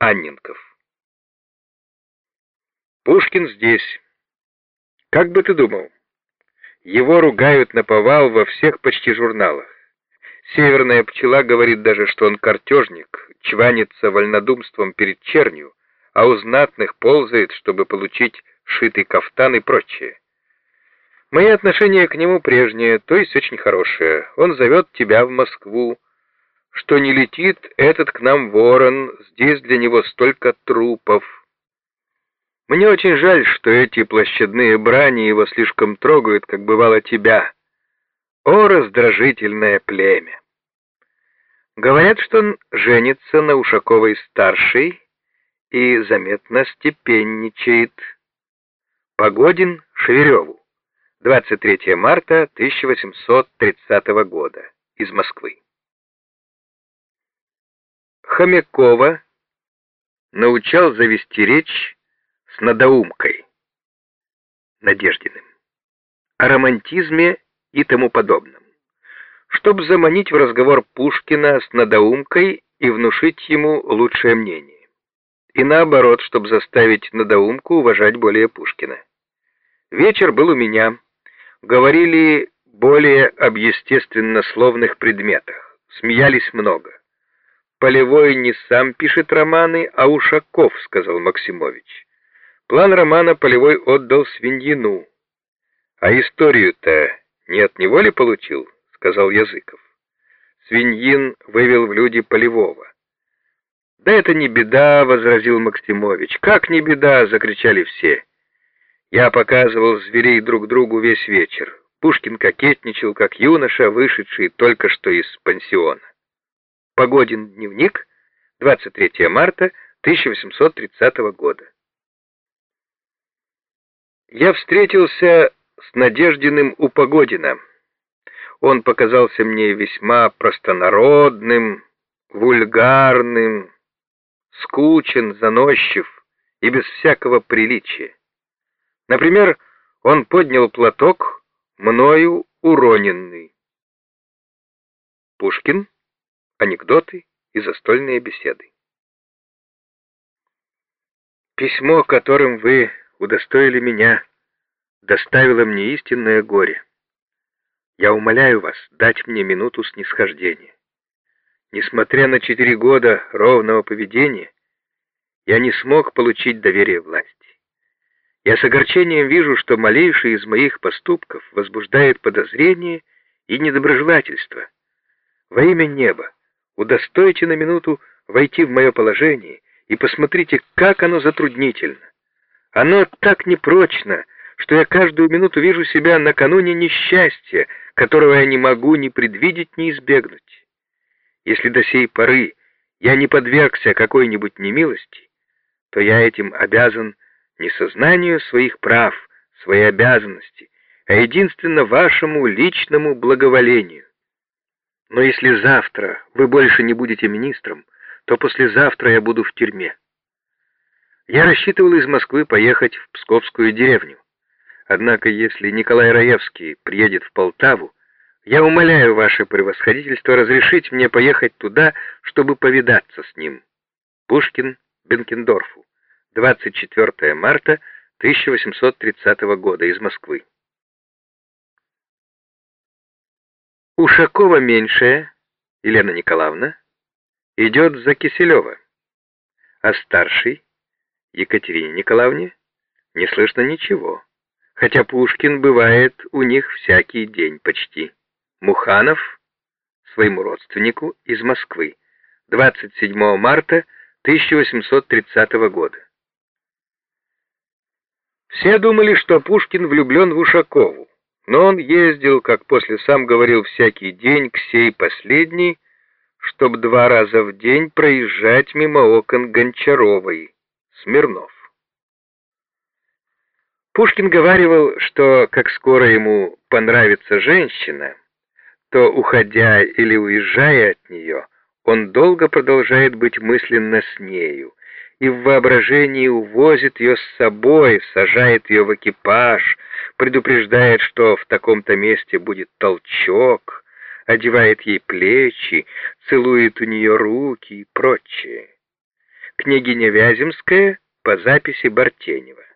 Анненков. Пушкин здесь. Как бы ты думал? Его ругают на повал во всех почти журналах. Северная пчела говорит даже, что он картежник, чванится вольнодумством перед чернью, а у знатных ползает, чтобы получить шитый кафтан и прочее. Мои отношения к нему прежние, то есть очень хорошие. Он зовет тебя в Москву, что не летит этот к нам ворон, здесь для него столько трупов. Мне очень жаль, что эти площадные брани его слишком трогают, как бывало тебя. О, раздражительное племя! Говорят, что он женится на Ушаковой-старшей и заметно степенничает. Погодин Шевереву. 23 марта 1830 года. Из Москвы. Хомякова научал завести речь с надоумкой, Надеждиным, о романтизме и тому подобном, чтобы заманить в разговор Пушкина с надоумкой и внушить ему лучшее мнение. И наоборот, чтобы заставить надоумку уважать более Пушкина. Вечер был у меня говорили более об естественнословных предметах, смеялись много. «Полевой не сам пишет романы, а Ушаков», — сказал Максимович. План романа Полевой отдал Свиньину. «А историю-то не от него ли получил?» — сказал Языков. Свиньин вывел в люди Полевого. «Да это не беда», — возразил Максимович. «Как не беда?» — закричали все. Я показывал зверей друг другу весь вечер. Пушкин кокетничал, как юноша, вышедший только что из пансиона. Погодин дневник, 23 марта 1830 года. Я встретился с Надеждиным у Погодина. Он показался мне весьма простонародным, вульгарным, скучен, заносчив и без всякого приличия. Например, он поднял платок, мною уроненный. Пушкин. Анекдоты и застольные беседы. Письмо, которым вы удостоили меня, доставило мне истинное горе. Я умоляю вас дать мне минуту снисхождения. Несмотря на четыре года ровного поведения, я не смог получить доверие власти. Я с огорчением вижу, что малейший из моих поступков возбуждает подозрение и недоброжелательство. Во имя неба, удостойте на минуту войти в мое положение и посмотрите, как оно затруднительно. Оно так непрочно, что я каждую минуту вижу себя накануне несчастья, которого я не могу ни предвидеть, ни избегнуть. Если до сей поры я не подвергся какой-нибудь немилости, то я этим обязан не сознанию своих прав, своей обязанности, а единственно вашему личному благоволению. Но если завтра вы больше не будете министром, то послезавтра я буду в тюрьме. Я рассчитывал из Москвы поехать в Псковскую деревню. Однако, если Николай Раевский приедет в Полтаву, я умоляю ваше превосходительство разрешить мне поехать туда, чтобы повидаться с ним. Пушкин Бенкендорфу. 24 марта 1830 года из Москвы. Ушакова меньшая, Елена Николаевна, идет за Киселева, а старший, Екатерине Николаевне, не слышно ничего, хотя Пушкин бывает у них всякий день почти. Муханов своему родственнику из Москвы, 27 марта 1830 года. Все думали, что Пушкин влюблен в Ушакову, но он ездил, как после сам говорил, всякий день к сей последней, чтоб два раза в день проезжать мимо окон Гончаровой, Смирнов. Пушкин говаривал, что как скоро ему понравится женщина, то, уходя или уезжая от нее, он долго продолжает быть мысленно с нею, и в воображении увозит ее с собой, сажает ее в экипаж, предупреждает, что в таком-то месте будет толчок, одевает ей плечи, целует у нее руки и прочее. княгиня Вяземская по записи Бартенева.